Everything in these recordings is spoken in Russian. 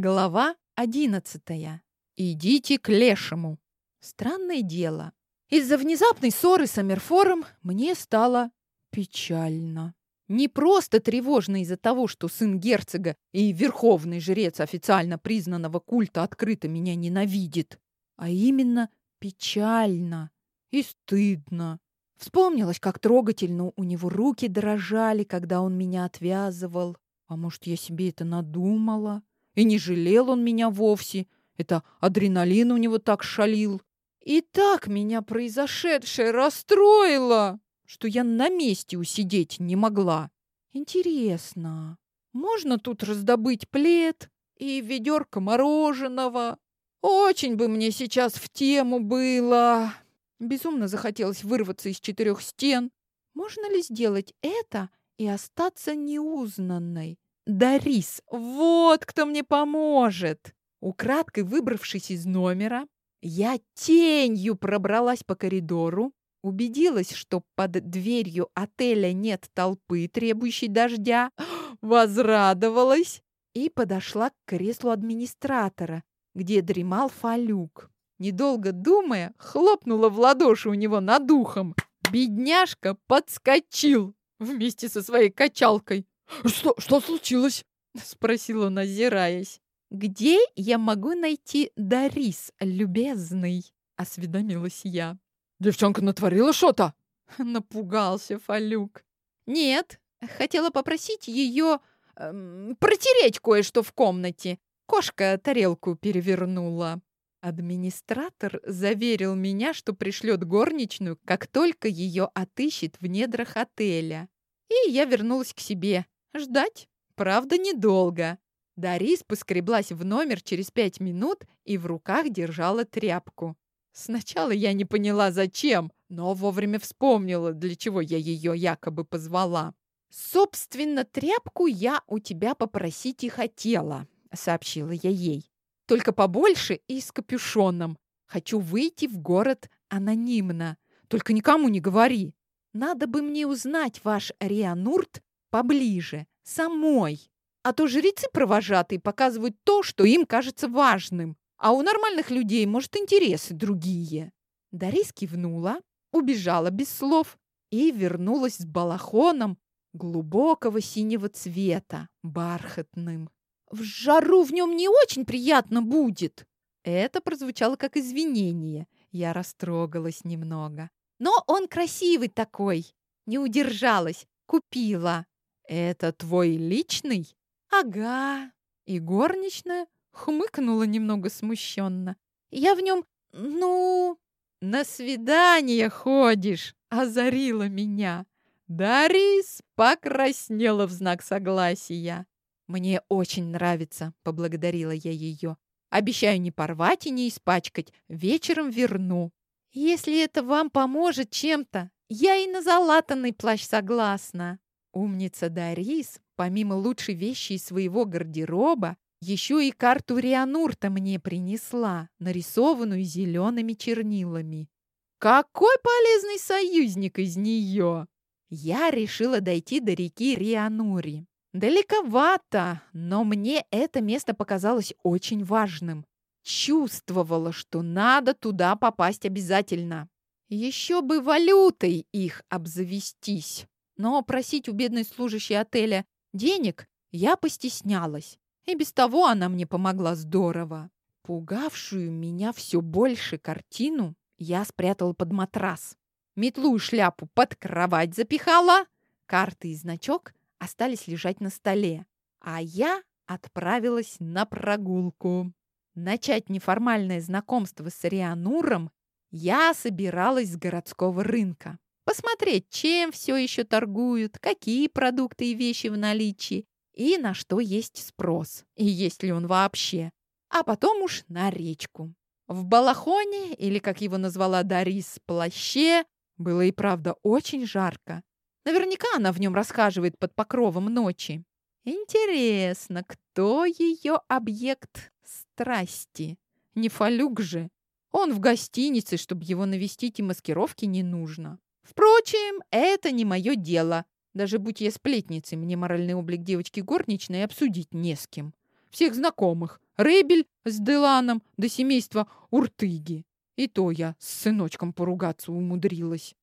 Глава одиннадцатая. Идите к лешему. Странное дело. Из-за внезапной ссоры с Амерфором мне стало печально. Не просто тревожно из-за того, что сын герцога и верховный жрец официально признанного культа открыто меня ненавидит, а именно печально и стыдно. Вспомнилось, как трогательно у него руки дрожали, когда он меня отвязывал. А может, я себе это надумала? И не жалел он меня вовсе. Это адреналин у него так шалил. И так меня произошедшее расстроило, что я на месте усидеть не могла. Интересно, можно тут раздобыть плед и ведерко мороженого? Очень бы мне сейчас в тему было. Безумно захотелось вырваться из четырех стен. Можно ли сделать это и остаться неузнанной? Дарис, вот кто мне поможет. Украдкой выбравшись из номера, я тенью пробралась по коридору, убедилась, что под дверью отеля нет толпы, требующей дождя, возрадовалась и подошла к креслу администратора, где дремал Фалюк. Недолго думая, хлопнула в ладоши у него над ухом. Бедняжка подскочил вместе со своей качалкой. «Что, что случилось?» — спросил он, озираясь. «Где я могу найти Дарис, любезный?» — осведомилась я. «Девчонка натворила что-то?» — напугался Фалюк. «Нет, хотела попросить ее эм, протереть кое-что в комнате. Кошка тарелку перевернула». Администратор заверил меня, что пришлет горничную, как только ее отыщет в недрах отеля. И я вернулась к себе, Ждать, правда, недолго. Дарис поскреблась в номер через пять минут и в руках держала тряпку. Сначала я не поняла, зачем, но вовремя вспомнила, для чего я ее якобы позвала. «Собственно, тряпку я у тебя попросить и хотела», — сообщила я ей. «Только побольше и с капюшоном. Хочу выйти в город анонимно. Только никому не говори. Надо бы мне узнать ваш Рианурт поближе, самой. А то жрецы провожатые показывают то, что им кажется важным, а у нормальных людей, может, интересы другие. Дарис кивнула, убежала без слов и вернулась с балахоном глубокого синего цвета, бархатным. «В жару в нем не очень приятно будет!» Это прозвучало как извинение. Я растрогалась немного. «Но он красивый такой!» Не удержалась, купила. «Это твой личный?» «Ага». И горничная хмыкнула немного смущенно. «Я в нем, ну...» «На свидание ходишь!» — озарила меня. Дарис покраснела в знак согласия. «Мне очень нравится», — поблагодарила я ее. «Обещаю не порвать и не испачкать. Вечером верну». «Если это вам поможет чем-то, я и на залатанный плащ согласна». Умница Дарис, помимо лучшей вещи из своего гардероба, еще и карту Рианурта мне принесла, нарисованную зелеными чернилами. Какой полезный союзник из нее! Я решила дойти до реки Рианури. Далековато, но мне это место показалось очень важным. Чувствовала, что надо туда попасть обязательно. Еще бы валютой их обзавестись. Но просить у бедной служащей отеля денег я постеснялась. И без того она мне помогла здорово. Пугавшую меня все больше картину я спрятала под матрас. Метлу и шляпу под кровать запихала. Карты и значок остались лежать на столе. А я отправилась на прогулку. Начать неформальное знакомство с Риануром я собиралась с городского рынка посмотреть, чем все еще торгуют, какие продукты и вещи в наличии, и на что есть спрос, и есть ли он вообще. А потом уж на речку. В балахоне, или, как его назвала Дарис, плаще, было и правда очень жарко. Наверняка она в нем расхаживает под покровом ночи. Интересно, кто ее объект страсти? Не Фалюк же. Он в гостинице, чтобы его навестить, и маскировки не нужно. Впрочем, это не мое дело. Даже будь я сплетницей, мне моральный облик девочки горничной обсудить не с кем. Всех знакомых Рейбель с Деланом до семейства Уртыги. И то я с сыночком поругаться умудрилась.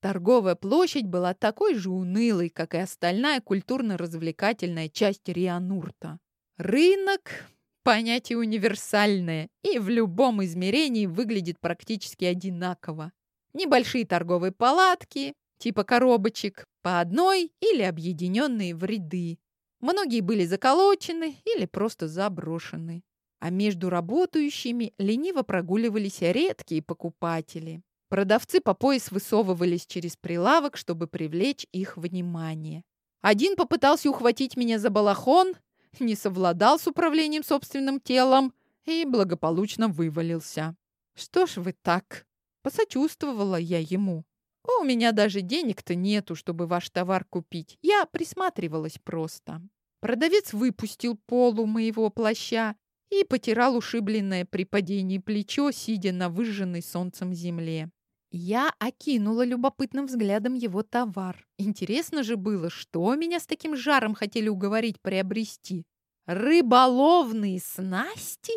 Торговая площадь была такой же унылой, как и остальная культурно-развлекательная часть Рианурта. Рынок – понятие универсальное и в любом измерении выглядит практически одинаково. Небольшие торговые палатки, типа коробочек, по одной или объединенные в ряды. Многие были заколочены или просто заброшены. А между работающими лениво прогуливались редкие покупатели. Продавцы по пояс высовывались через прилавок, чтобы привлечь их внимание. Один попытался ухватить меня за балахон, не совладал с управлением собственным телом и благополучно вывалился. «Что ж вы так?» – посочувствовала я ему. «У меня даже денег-то нету, чтобы ваш товар купить. Я присматривалась просто». Продавец выпустил полу моего плаща и потирал ушибленное при падении плечо, сидя на выжженной солнцем земле. Я окинула любопытным взглядом его товар. Интересно же было, что меня с таким жаром хотели уговорить приобрести. Рыболовные снасти?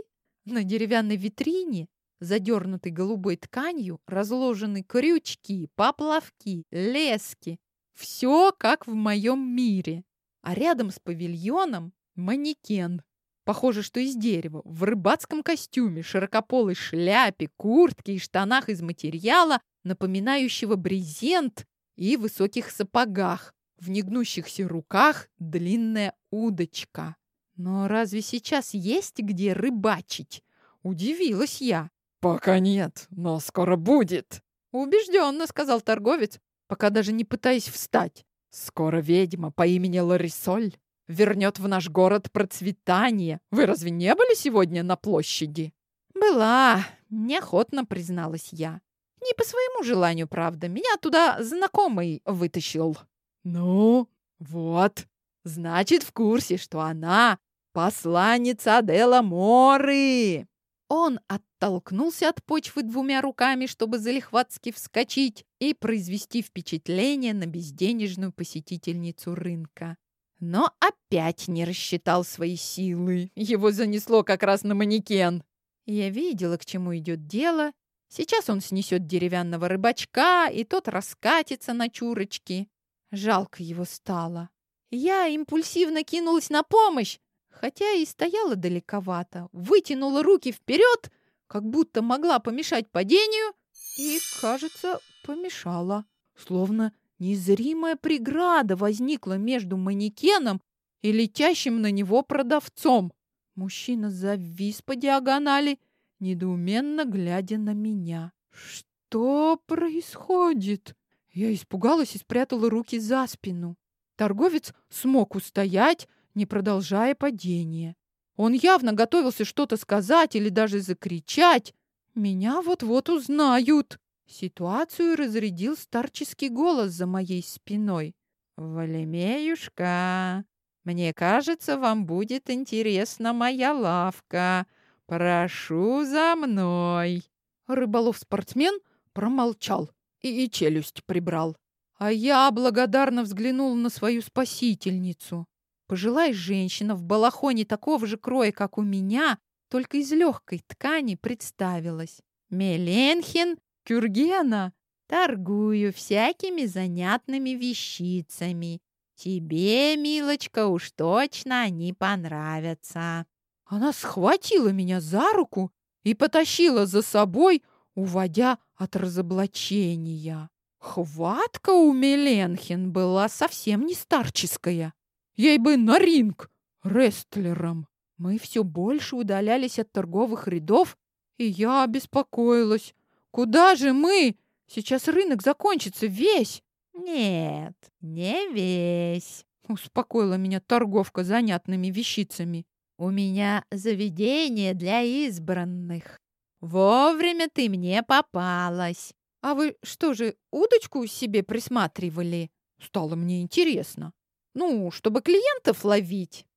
На деревянной витрине, задернутой голубой тканью, разложены крючки, поплавки, лески. Все как в моем мире. А рядом с павильоном манекен. Похоже, что из дерева, в рыбацком костюме, широкополой шляпе, куртке и штанах из материала, напоминающего брезент, и высоких сапогах. В негнущихся руках длинная удочка. Но разве сейчас есть где рыбачить? Удивилась я. Пока нет, но скоро будет. Убежденно, сказал торговец, пока даже не пытаясь встать. Скоро ведьма по имени Ларисоль вернет в наш город процветание. Вы разве не были сегодня на площади? Была, неохотно призналась я. Не по своему желанию, правда. Меня туда знакомый вытащил. Ну, вот. Значит, в курсе, что она посланница Адела Моры. Он оттолкнулся от почвы двумя руками, чтобы залихватски вскочить и произвести впечатление на безденежную посетительницу рынка но опять не рассчитал свои силы. Его занесло как раз на манекен. Я видела, к чему идет дело. Сейчас он снесет деревянного рыбачка, и тот раскатится на чурочки. Жалко его стало. Я импульсивно кинулась на помощь, хотя и стояла далековато, вытянула руки вперед, как будто могла помешать падению, и, кажется, помешала, словно Незримая преграда возникла между манекеном и летящим на него продавцом. Мужчина завис по диагонали, недоуменно глядя на меня. «Что происходит?» Я испугалась и спрятала руки за спину. Торговец смог устоять, не продолжая падение. Он явно готовился что-то сказать или даже закричать. «Меня вот-вот узнают!» Ситуацию разрядил старческий голос за моей спиной. «Валемеюшка, мне кажется, вам будет интересна моя лавка. Прошу за мной!» Рыболов-спортсмен промолчал и, и челюсть прибрал. А я благодарно взглянул на свою спасительницу. Пожилая женщина в балахоне такого же кроя, как у меня, только из легкой ткани представилась. Меленхин Кюргена, торгую всякими занятными вещицами. Тебе, милочка, уж точно они понравятся. Она схватила меня за руку и потащила за собой, уводя от разоблачения. Хватка у Меленхин была совсем не старческая. Ей бы на ринг рестлером. Мы все больше удалялись от торговых рядов, и я обеспокоилась, Куда же мы? Сейчас рынок закончится весь. Нет, не весь, успокоила меня торговка занятными вещицами. У меня заведение для избранных. Вовремя ты мне попалась. А вы что же, удочку себе присматривали? Стало мне интересно. Ну, чтобы клиентов ловить.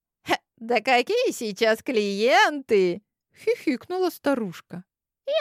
да какие сейчас клиенты? Хихикнула старушка.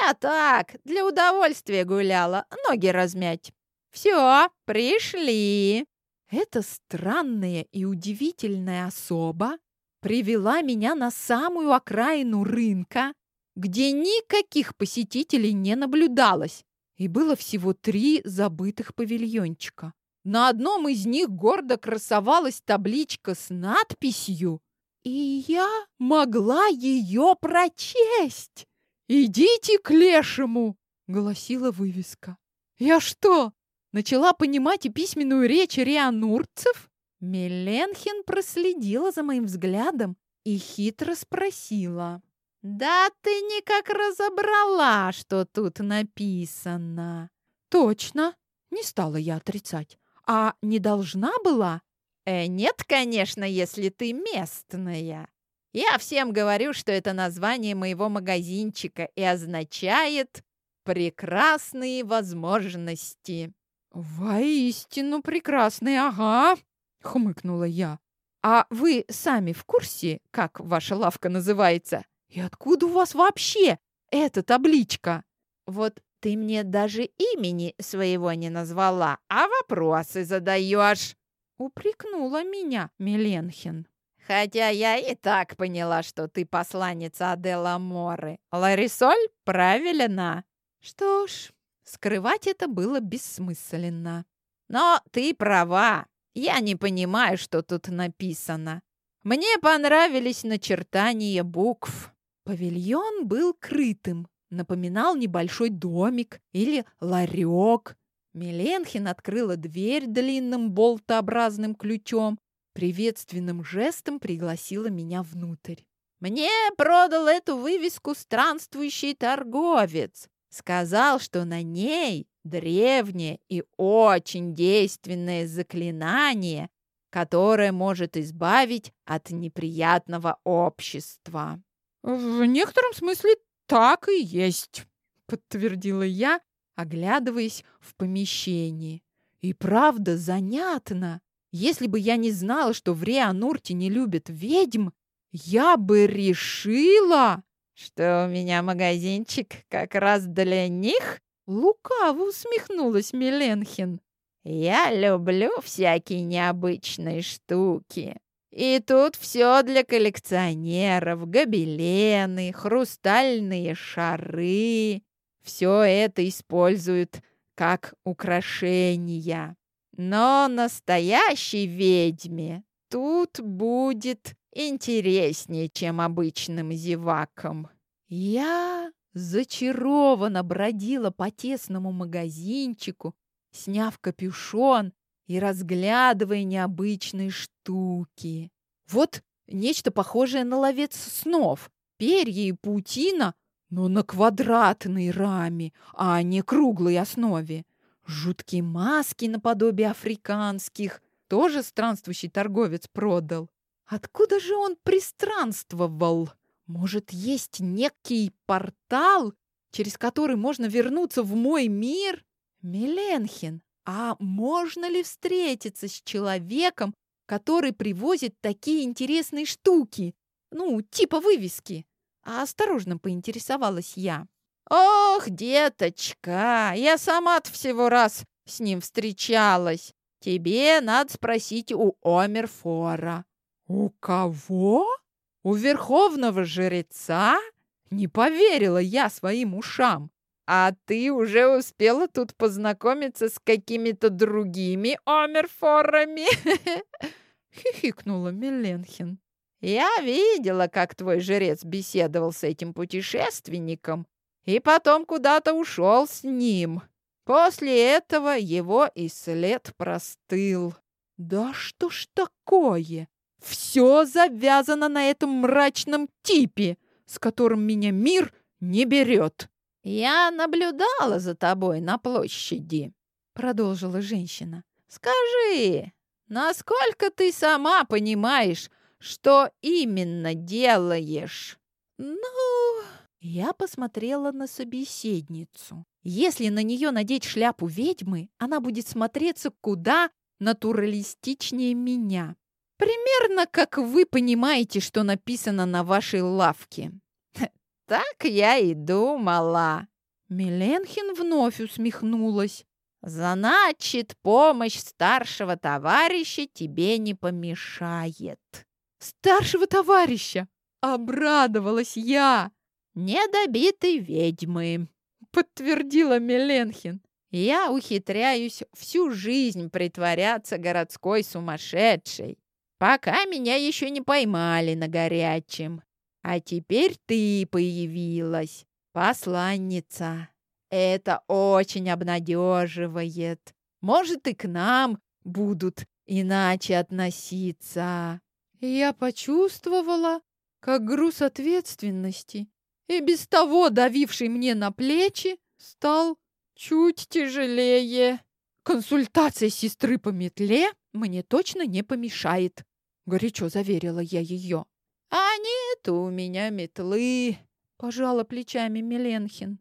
Я так, для удовольствия гуляла, ноги размять. Все, пришли. Эта странная и удивительная особа привела меня на самую окраину рынка, где никаких посетителей не наблюдалось, и было всего три забытых павильончика. На одном из них гордо красовалась табличка с надписью, и я могла ее прочесть. «Идите к лешему!» — гласила вывеска. «Я что, начала понимать и письменную речь рианурцев?» Меленхин проследила за моим взглядом и хитро спросила. «Да ты никак разобрала, что тут написано!» «Точно!» — не стала я отрицать. «А не должна была?» «Э, «Нет, конечно, если ты местная. Я всем говорю, что это название моего магазинчика и означает «прекрасные возможности». «Воистину прекрасные, ага!» — хмыкнула я. «А вы сами в курсе, как ваша лавка называется?» И откуда у вас вообще эта табличка? Вот ты мне даже имени своего не назвала, а вопросы задаешь. Упрекнула меня Миленхин. Хотя я и так поняла, что ты посланница Адела Моры. Ларисоль правильно. Что ж, скрывать это было бессмысленно. Но ты права. Я не понимаю, что тут написано. Мне понравились начертания букв. Павильон был крытым, напоминал небольшой домик или ларек. Миленхин открыла дверь длинным болтообразным ключом, приветственным жестом пригласила меня внутрь. «Мне продал эту вывеску странствующий торговец. Сказал, что на ней древнее и очень действенное заклинание, которое может избавить от неприятного общества. «В некотором смысле так и есть», — подтвердила я, оглядываясь в помещении. «И правда занятно. Если бы я не знала, что в Реанурте не любят ведьм, я бы решила...» «Что у меня магазинчик как раз для них?» Лукаво усмехнулась Миленхин. «Я люблю всякие необычные штуки. И тут все для коллекционеров, гобелены, хрустальные шары. Все это используют как украшения. Но настоящей ведьме тут будет интереснее, чем обычным зевакам. Я зачарованно бродила по тесному магазинчику, сняв капюшон и разглядывая необычные штуки. Вот нечто похожее на ловец снов. Перья и паутина, но на квадратной раме, а не круглой основе. Жуткие маски наподобие африканских тоже странствующий торговец продал. Откуда же он пристранствовал? Может, есть некий портал, через который можно вернуться в мой мир? Миленхин, а можно ли встретиться с человеком, который привозит такие интересные штуки? Ну, типа вывески. А осторожно поинтересовалась я. Ох, деточка, я сама-то всего раз с ним встречалась. Тебе надо спросить у Омерфора. У кого? У верховного жреца? Не поверила я своим ушам. А ты уже успела тут познакомиться с какими-то другими омерфорами?» Хихикнула Миленхин. «Я видела, как твой жрец беседовал с этим путешественником и потом куда-то ушел с ним. После этого его и след простыл». «Да что ж такое? Все завязано на этом мрачном типе, с которым меня мир не берет!» «Я наблюдала за тобой на площади», — продолжила женщина. «Скажи, насколько ты сама понимаешь, что именно делаешь?» «Ну...» Я посмотрела на собеседницу. Если на нее надеть шляпу ведьмы, она будет смотреться куда натуралистичнее меня. Примерно как вы понимаете, что написано на вашей лавке. «Так я и думала». Миленхин вновь усмехнулась. «Значит, помощь старшего товарища тебе не помешает». старшего товарища. Обрадовалась я. Недобитой ведьмы, подтвердила Меленхин. Я ухитряюсь всю жизнь притворяться городской сумасшедшей, пока меня еще не поймали на горячем. А теперь ты появилась, посланница. Это очень обнадеживает. Может, и к нам будут иначе относиться. я почувствовала, как груз ответственности, и без того давивший мне на плечи, стал чуть тяжелее. Консультация сестры по метле мне точно не помешает, горячо заверила я ее. А нет у меня метлы, пожала плечами Меленхин.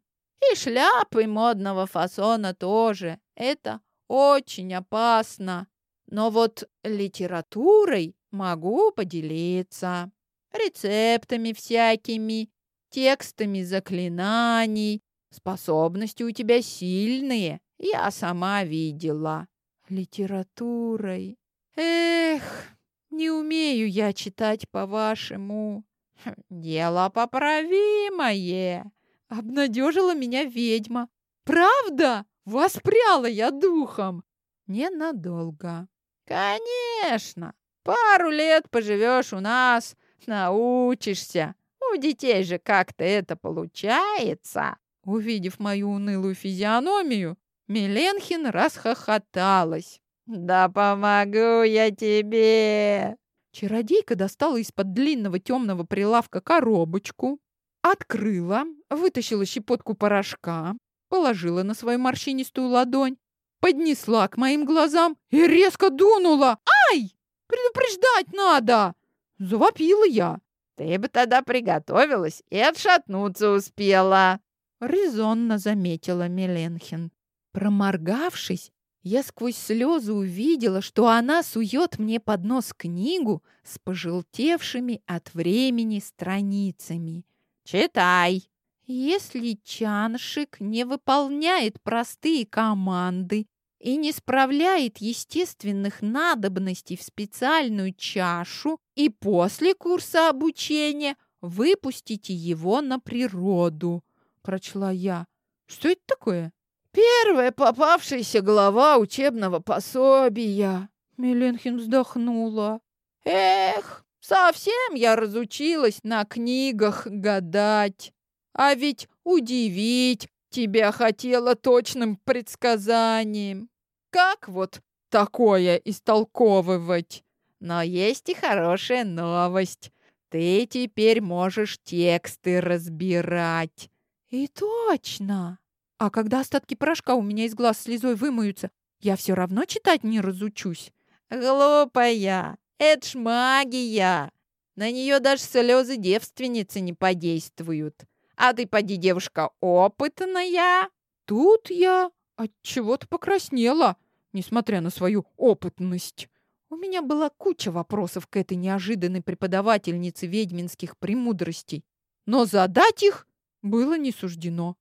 И шляпы модного фасона тоже. Это очень опасно. Но вот литературой могу поделиться. Рецептами всякими, текстами заклинаний. Способности у тебя сильные, я сама видела. Литературой. Эх, не умею я читать по-вашему. Хм, дело поправимое. Обнадежила меня ведьма. Правда? Воспряла я духом. Ненадолго. Конечно. Пару лет поживешь у нас, научишься. У детей же как-то это получается. Увидев мою унылую физиономию, Миленхин расхохоталась. «Да помогу я тебе!» Чародейка достала из-под длинного темного прилавка коробочку, открыла, вытащила щепотку порошка, положила на свою морщинистую ладонь, поднесла к моим глазам и резко дунула. «Ай! Предупреждать надо!» Завопила я. «Ты бы тогда приготовилась и отшатнуться успела!» Резонно заметила Меленхин. Проморгавшись, я сквозь слезы увидела, что она сует мне под нос книгу с пожелтевшими от времени страницами. «Читай!» Если чаншик не выполняет простые команды и не справляет естественных надобностей в специальную чашу, и после курса обучения выпустите его на природу, прочла я. Что это такое? Первая попавшаяся глава учебного пособия. Миленхин вздохнула. Эх, совсем я разучилась на книгах гадать. А ведь удивить тебя хотела точным предсказанием. Как вот такое истолковывать? Но есть и хорошая новость. Ты теперь можешь тексты разбирать. И точно. А когда остатки порошка у меня из глаз слезой вымоются, я все равно читать не разучусь. Глупая, это ж магия. На нее даже слезы девственницы не подействуют. А ты, поди, девушка, опытная. Тут я от чего-то покраснела, несмотря на свою опытность. У меня была куча вопросов к этой неожиданной преподавательнице ведьминских премудростей, но задать их было не суждено.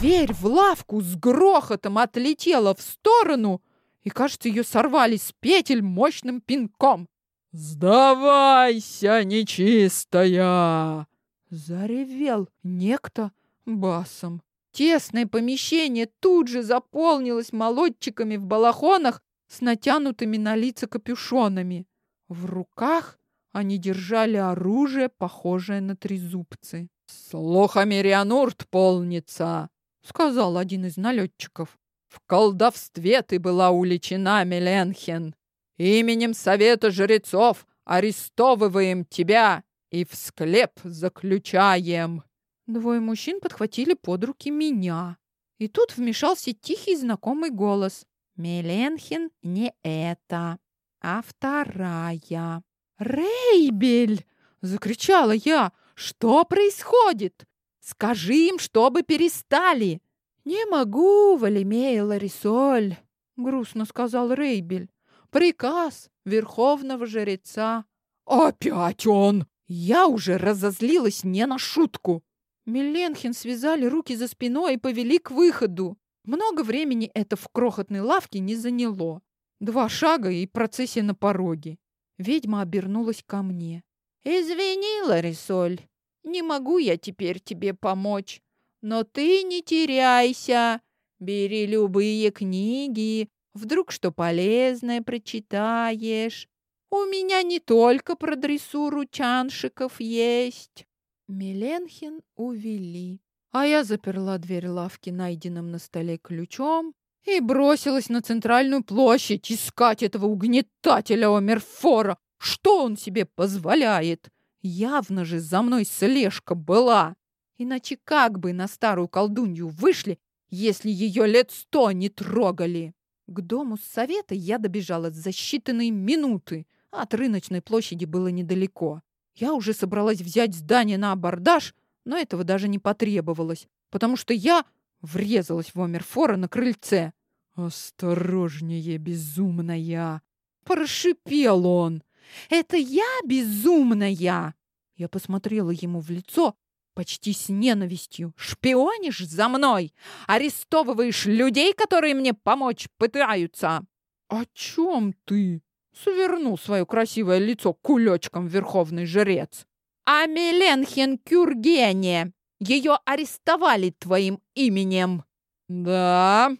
Дверь в лавку с грохотом отлетела в сторону, и, кажется, ее сорвали с петель мощным пинком. «Сдавайся, нечистая!» Заревел некто басом. Тесное помещение тут же заполнилось молодчиками в балахонах с натянутыми на лица капюшонами. В руках они держали оружие, похожее на трезубцы. «Слухами Рианурт полнится!» — сказал один из налетчиков. «В колдовстве ты была уличена, Меленхен. Именем Совета Жрецов арестовываем тебя и в склеп заключаем. Двое мужчин подхватили под руки меня. И тут вмешался тихий знакомый голос. Меленхин не это, а вторая. «Рейбель!» — закричала я. «Что происходит? Скажи им, чтобы перестали!» «Не могу, Валимея Ларисоль!» — грустно сказал Рейбель. «Приказ верховного жреца». «Опять он!» Я уже разозлилась не на шутку. Миленхин связали руки за спиной и повели к выходу. Много времени это в крохотной лавке не заняло. Два шага и процессия на пороге. Ведьма обернулась ко мне. «Извини, Ларисоль, не могу я теперь тебе помочь. Но ты не теряйся. Бери любые книги. Вдруг что полезное прочитаешь. У меня не только про дрессуру чаншиков есть». Миленхин увели. А я заперла дверь лавки найденным на столе ключом и бросилась на центральную площадь искать этого угнетателя Омерфора. Что он себе позволяет? Явно же за мной слежка была. Иначе как бы на старую колдунью вышли, если ее лет сто не трогали? К дому совета я добежала за считанные минуты. От рыночной площади было недалеко. Я уже собралась взять здание на абордаж, но этого даже не потребовалось, потому что я врезалась в Омерфора на крыльце. «Осторожнее, безумная!» Прошипел он. «Это я безумная!» Я посмотрела ему в лицо почти с ненавистью. «Шпионишь за мной? Арестовываешь людей, которые мне помочь пытаются?» «О чем ты?» — свернул свое красивое лицо кулечком верховный жрец. «О Миленхен Кюргене! Ее арестовали твоим именем!» «Да?»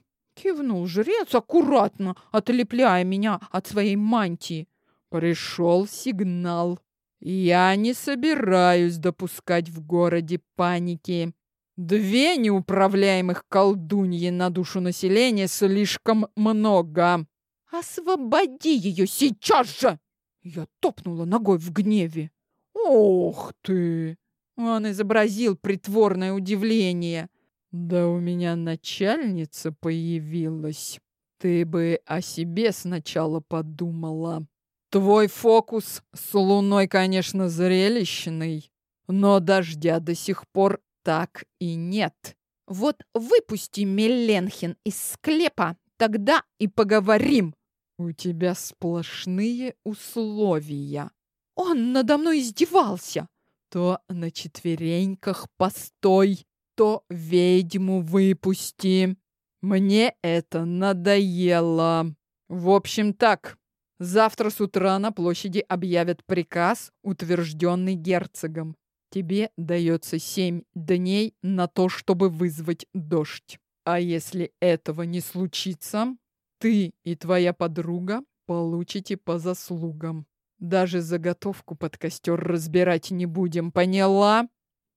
Кивнул жрец, аккуратно отлепляя меня от своей мантии. Пришел сигнал. Я не собираюсь допускать в городе паники. Две неуправляемых колдуньи на душу населения слишком много. Освободи ее сейчас же! Я топнула ногой в гневе. Ох ты! Он изобразил притворное удивление. Да у меня начальница появилась. Ты бы о себе сначала подумала. Твой фокус с луной, конечно, зрелищный, но дождя до сих пор так и нет. Вот выпусти Меленхин из склепа, тогда и поговорим. У тебя сплошные условия. Он надо мной издевался. То на четвереньках постой, то ведьму выпусти. Мне это надоело. В общем так, завтра с утра на площади объявят приказ, утвержденный герцогом. Тебе дается семь дней на то, чтобы вызвать дождь. А если этого не случится, ты и твоя подруга получите по заслугам. Даже заготовку под костер разбирать не будем, поняла?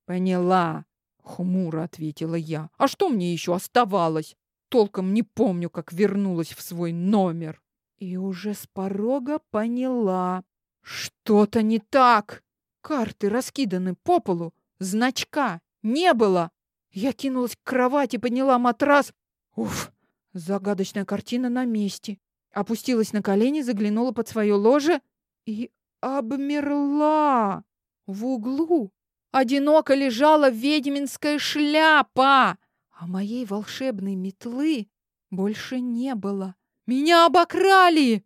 Поняла. Хмуро ответила я. А что мне еще оставалось? Толком не помню, как вернулась в свой номер. И уже с порога поняла. Что-то не так. Карты раскиданы по полу. Значка не было. Я кинулась к кровати, подняла матрас. Уф, загадочная картина на месте. Опустилась на колени, заглянула под свое ложе и обмерла. В углу Одиноко лежала ведьминская шляпа, а моей волшебной метлы больше не было. Меня обокрали!